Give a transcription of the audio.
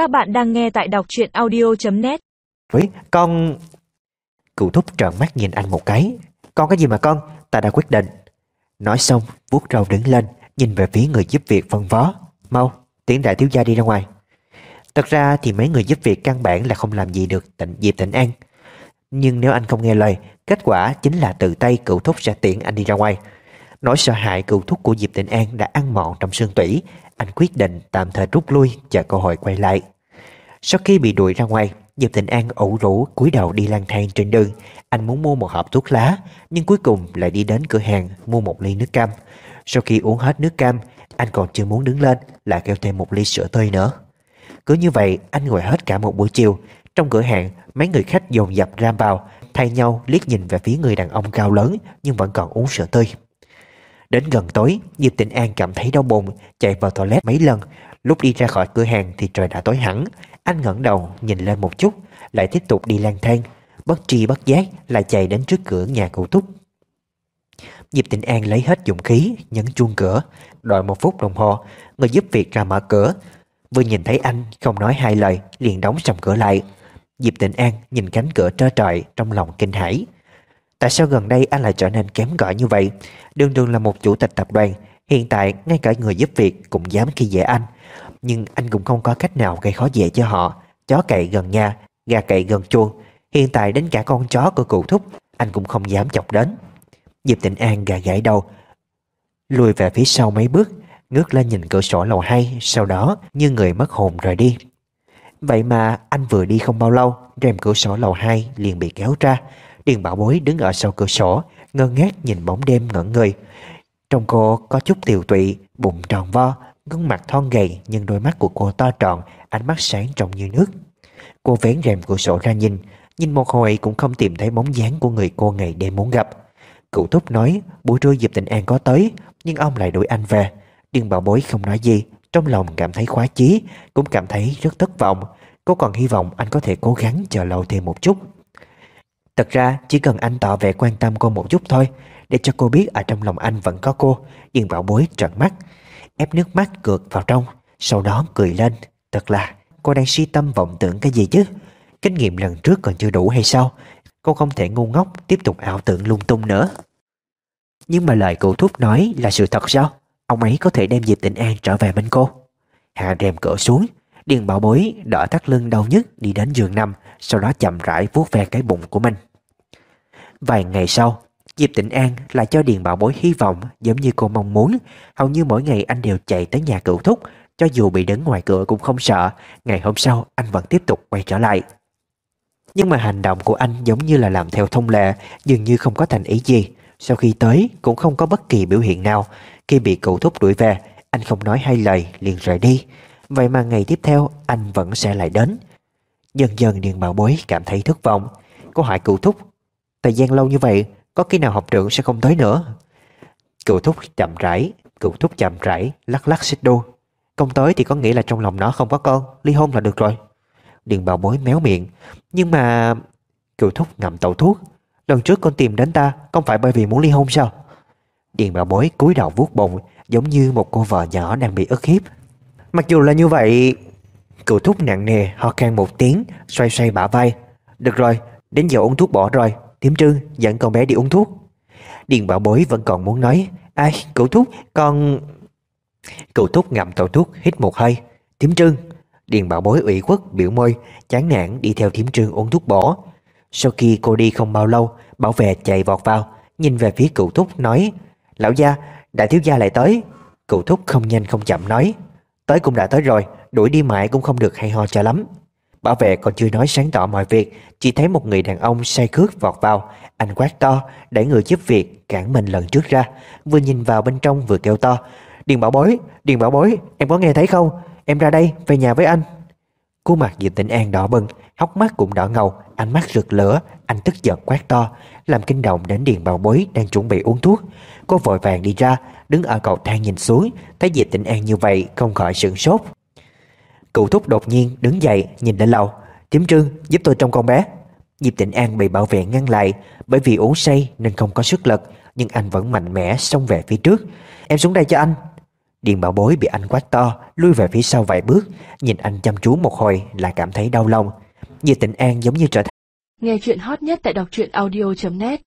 Các bạn đang nghe tại đọc truyện audio.net Với con... Cụ thúc trợn mắt nhìn anh một cái. Con cái gì mà con? Ta đã quyết định. Nói xong, vuốt râu đứng lên, nhìn về phía người giúp việc phân vó. Mau, tiến đại thiếu gia đi ra ngoài. Thật ra thì mấy người giúp việc căn bản là không làm gì được tịnh Diệp Tịnh An. Nhưng nếu anh không nghe lời, kết quả chính là từ tay cựu thúc sẽ tiễn anh đi ra ngoài. Nỗi sợ hãi cựu thúc của Diệp Tịnh An đã ăn mòn trong xương tủy. Anh quyết định tạm thời rút lui chờ cơ hội quay lại. Sau khi bị đuổi ra ngoài, Diệp Thịnh An ủ rũ cúi đầu đi lang thang trên đường. Anh muốn mua một hộp thuốc lá, nhưng cuối cùng lại đi đến cửa hàng mua một ly nước cam. Sau khi uống hết nước cam, anh còn chưa muốn đứng lên, là kêu thêm một ly sữa tươi nữa. Cứ như vậy, anh ngồi hết cả một buổi chiều. Trong cửa hàng, mấy người khách dồn dập ram vào, thay nhau liếc nhìn về phía người đàn ông cao lớn nhưng vẫn còn uống sữa tươi. Đến gần tối, Diệp Tịnh An cảm thấy đau bụng, chạy vào toilet mấy lần. Lúc đi ra khỏi cửa hàng thì trời đã tối hẳn. Anh ngẩng đầu nhìn lên một chút, lại tiếp tục đi lang thang. Bất tri bất giác lại chạy đến trước cửa nhà cụ Túc. Diệp Tịnh An lấy hết dũng khí, nhấn chuông cửa. Đợi một phút đồng hồ, người giúp việc ra mở cửa. Vừa nhìn thấy anh, không nói hai lời, liền đóng sầm cửa lại. Diệp Tịnh An nhìn cánh cửa trơ trọi trong lòng kinh hãi. Tại sao gần đây anh lại trở nên kém cỏi như vậy? Đường đường là một chủ tịch tập đoàn, hiện tại ngay cả người giúp việc cũng dám khi dễ anh. Nhưng anh cũng không có cách nào gây khó dễ cho họ. Chó cậy gần nhà, gà cậy gần chuông. Hiện tại đến cả con chó của cụ thúc, anh cũng không dám chọc đến. Diệp Tịnh An gà gãi đầu, lùi về phía sau mấy bước, ngước lên nhìn cửa sổ lầu hai, sau đó như người mất hồn rời đi. Vậy mà anh vừa đi không bao lâu, rèm cửa sổ lầu 2 liền bị kéo ra. Điền bảo bối đứng ở sau cửa sổ, ngơ ngác nhìn bóng đêm ngẩn người. Trong cô có chút tiều tụy, bụng tròn vo, gương mặt thon gầy nhưng đôi mắt của cô to tròn, ánh mắt sáng trong như nước. Cô vén rèm cửa sổ ra nhìn, nhìn một hồi cũng không tìm thấy bóng dáng của người cô ngày đêm muốn gặp. Cụ thúc nói buổi trưa Diệp Tịnh An có tới, nhưng ông lại đuổi anh về. Điền bảo bối không nói gì, trong lòng cảm thấy khoái chí, cũng cảm thấy rất thất vọng. Cô còn hy vọng anh có thể cố gắng chờ lâu thêm một chút. Thật ra, chỉ cần anh tỏ vẻ quan tâm cô một chút thôi, Để cho cô biết ở trong lòng anh vẫn có cô. Điền bảo bối trợn mắt, Ép nước mắt cược vào trong, Sau đó cười lên. Thật là, cô đang suy tâm vọng tưởng cái gì chứ? Kinh nghiệm lần trước còn chưa đủ hay sao? Cô không thể ngu ngốc Tiếp tục ảo tưởng lung tung nữa. Nhưng mà lời cụ thúc nói là sự thật sao? Ông ấy có thể đem dịp Tịnh An trở về bên cô. Hạ rèm cửa xuống, Điền bảo bối đỡ thắt lưng đau nhất đi đến giường nằm, Sau đó chậm rãi vuốt ve cái bụng của mình. Vài ngày sau Diệp Tịnh An lại cho Điền Bảo Bối hy vọng giống như cô mong muốn. Hầu như mỗi ngày anh đều chạy tới nhà cựu thúc, cho dù bị đứng ngoài cửa cũng không sợ. Ngày hôm sau anh vẫn tiếp tục quay trở lại. Nhưng mà hành động của anh giống như là làm theo thông lệ, dường như không có thành ý gì. Sau khi tới cũng không có bất kỳ biểu hiện nào. Khi bị cựu thúc đuổi về, anh không nói hai lời liền rời đi. Vậy mà ngày tiếp theo anh vẫn sẽ lại đến. Dần dần Điền Bảo Bối cảm thấy thất vọng. Cô hỏi cựu thúc Thời gian lâu như vậy, Có khi nào học trưởng sẽ không tới nữa? Cựu thúc chậm rãi, Cựu thúc chậm rãi, lắc lắc xích đu. Không tới thì có nghĩa là trong lòng nó không có con, Ly hôn là được rồi. Điền bảo bối méo miệng. Nhưng mà Cựu thúc ngậm tẩu thuốc. Lần trước con tìm đến ta, Không phải bởi vì muốn ly hôn sao? Điền bảo bối cúi đầu vuốt bụng, Giống như một cô vợ nhỏ đang bị ức hiếp. Mặc dù là như vậy, Cựu thúc nặng nề, ho khan một tiếng, Xoay xoay bả vai. Được rồi, đến giờ uống thuốc bỏ rồi. Tiếm trương dẫn con bé đi uống thuốc. Điền bảo bối vẫn còn muốn nói, Ai, cậu thúc con Cậu thúc ngậm tàu thuốc, hít một hơi. Tiếm trương Điền bảo bối ủy khuất, biểu môi, Chán nản đi theo tiếm trương uống thuốc bỏ Sau khi cô đi không bao lâu, Bảo vệ chạy vọt vào, Nhìn về phía cậu thúc nói, Lão gia, đại thiếu gia lại tới. Cậu thúc không nhanh không chậm nói, Tới cũng đã tới rồi, Đuổi đi mãi cũng không được hay ho cho lắm. Bảo vệ còn chưa nói sáng tỏ mọi việc Chỉ thấy một người đàn ông say khước vọt vào. Anh quát to Đẩy người giúp việc cản mình lần trước ra. Vừa nhìn vào bên trong vừa kêu to Điền bảo bối, Điền bảo bối Em có nghe thấy không? Em ra đây, về nhà với anh. Cô mặt Diệp Tịnh An đỏ bừng Hốc mắt cũng đỏ ngầu Ánh mắt rực lửa. Anh tức giận quát to Làm kinh động đến Điền bảo bối đang chuẩn bị uống thuốc. Cô vội vàng đi ra Đứng ở cầu thang nhìn xuống Thấy Diệp Tịnh An như vậy Không khỏi sửng sốt. Cụ thúc đột nhiên đứng dậy, nhìn lên lầu. Tiếm trương, giúp tôi trông con bé. Diệp Tịnh An bị bảo vệ ngăn lại, Bởi vì uống say nên không có sức lực, Nhưng anh vẫn mạnh mẽ xông về phía trước. Em xuống đây cho anh. Điền bảo bối bị anh quát to, Lui về phía sau vài bước, Nhìn anh chăm chú một hồi là cảm thấy đau lòng. Diệp tịnh an giống như trở thành Nghe chuyện hot nhất tại đọc truyện audio.net